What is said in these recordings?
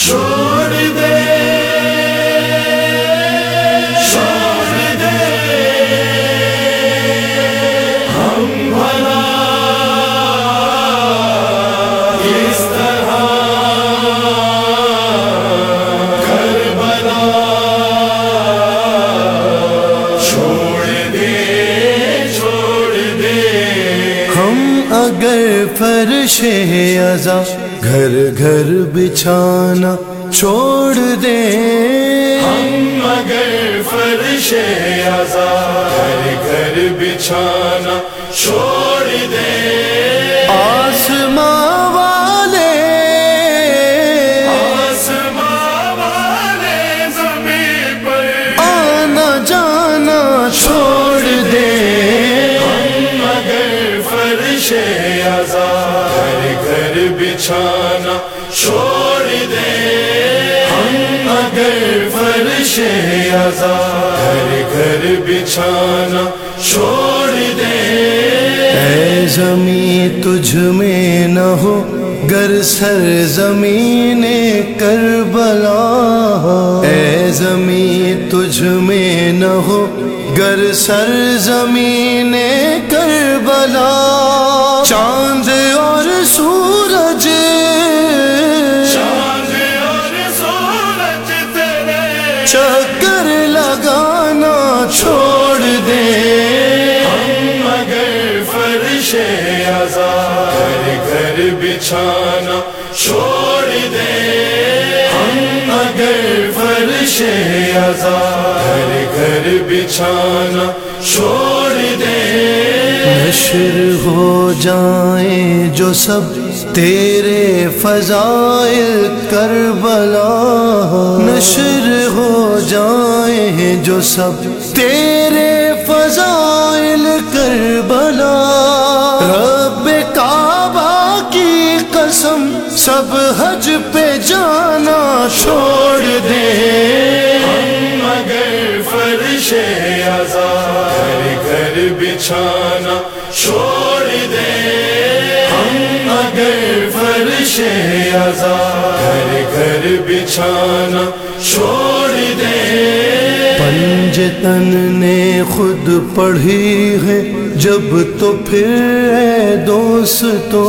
چھوڑ دے۔ مگر فرش ازا گھر گھر بچھانا چھوڑ دیں ہم مگر فرش ازا گھر گھر بچھانا چھوڑ دے۔ بچھانا چھوڑ دے۔ ہم مگر فرش آزاد گھر گھر بچھانا چھوڑ دے۔ اے زمین تجھ میں نہ ہو، گر سر زمین کربلا۔ اے زمین تجھ میں نہ ہو، گر سر زمین کربلا۔ گھر بچھانا چھوڑ دے۔ ہم مگر فرش آزاد گھر گھر بچھانا چھوڑ دے۔ نشر ہو جائیں جو سب تیرے فضائل کربلا۔ نشر ہو جائیں جو سب تیرے فضائل کربلا۔ قسم سب حج پہ جانا چھوڑ دے۔ مگر فرش آزاد گھر گھر بچھانا چھوڑ دے۔ مگر فرش آزاد گھر گھر بچھانا چھوڑ دے۔ پنجتن نے خود پڑھی ہے جب تو پھر اے دوستو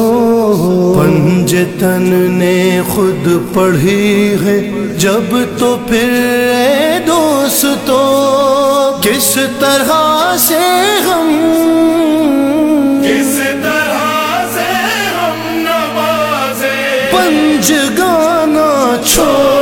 پنجتن نے خود پڑھی ہے۔ جب تو پھر اے دوستو کس طرح سے ہم کس طرح سے ہم نوازے؟ پنج گانا چھوڑ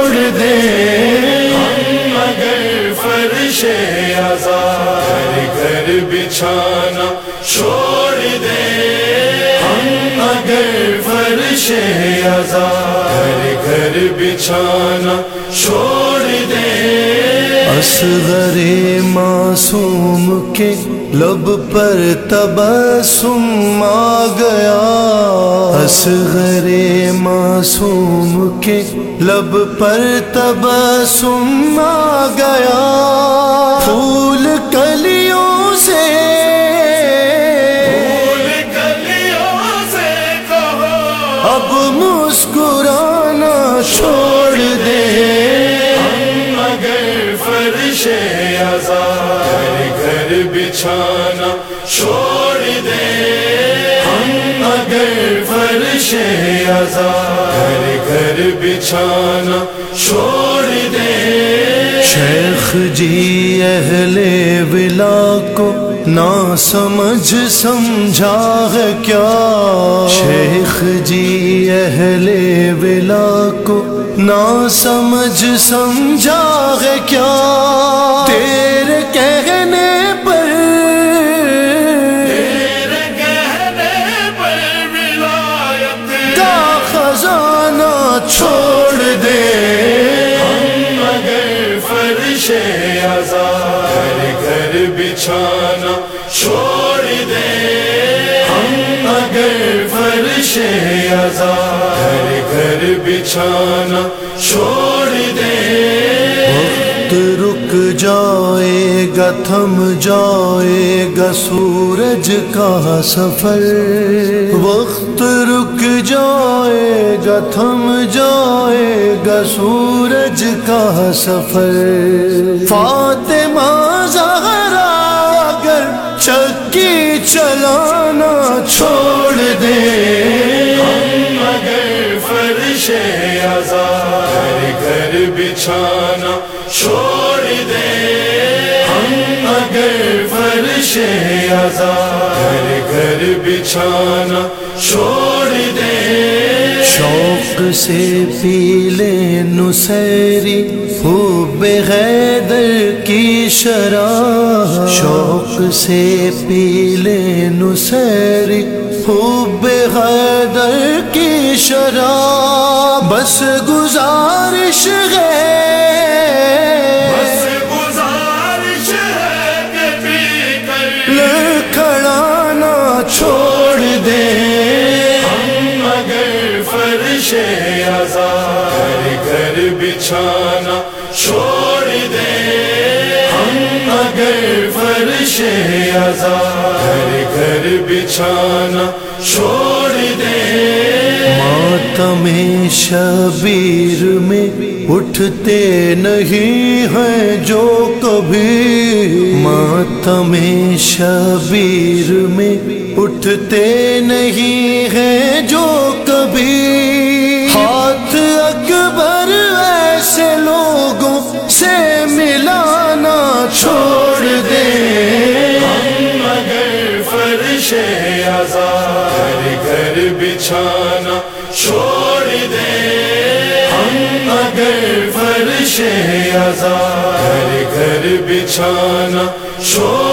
گھر بچھانا چھوڑ دے۔ اصغر معصوم کے لب پر تبسم آ گیا۔ اصغر معصوم کے لب پر تبسم آ گیا۔ پھول کلیوں سے پھول کلیوں سے کہو۔ اب مسکرانا چھوڑ دے۔ ہم مگر فرش آزاد۔ گھر گھر بچھانا چھوڑ دے۔ ہم مگر فرش آزاد۔ گھر گھر بچھانا چھوڑ نہ سمجھ سمجھا ہے کیا؟ شیخ جی اہل ولا کو نہ سمجھ سمجھا ہے کیا؟ تیرے کہنے پر تیرے کہنے پر ولایت کا خزانہ چھوڑ دے۔ ہم مگر فرش آزاد بچھانا چھوڑ دے۔ ہم مگر فرش گھر گھر بچھانا چھوڑ دے۔ وقت رک جائے گا، تھم جائے گا سورج کا سفر۔ وقت رک جائے گا، تھم جائے گا سورج کا سفر۔ فاطمہ چلانا چھوڑ دے۔ مگر فرش آزاد گھر گھر بچھانا چھوڑ دے۔ ہم اگر فرش آزاد گھر گھر بچھانا چھوڑ دے۔ شوق سے پیلے نسری خوب کی شراب شوق سے پیلے نسری خوب غیدر کی شراب بس گزارش ہے۔ بس گزارش ہے کہ پی کر۔ لڑکھڑانا چھوڑ دے۔ ہم اگر فرش آزاد گھر گھر بچھانا گھر گھر بچھانا چھوڑ دے۔ ماتم شبیر میں اٹھتے نہیں ہیں جو کبھی۔ ماتم شبیر میں اٹھتے نہیں ہیں جو کبھی۔ نشانہ چھوڑ دے۔ ہم اگر فرش آزاد گھر گھر بچھانا چھوڑ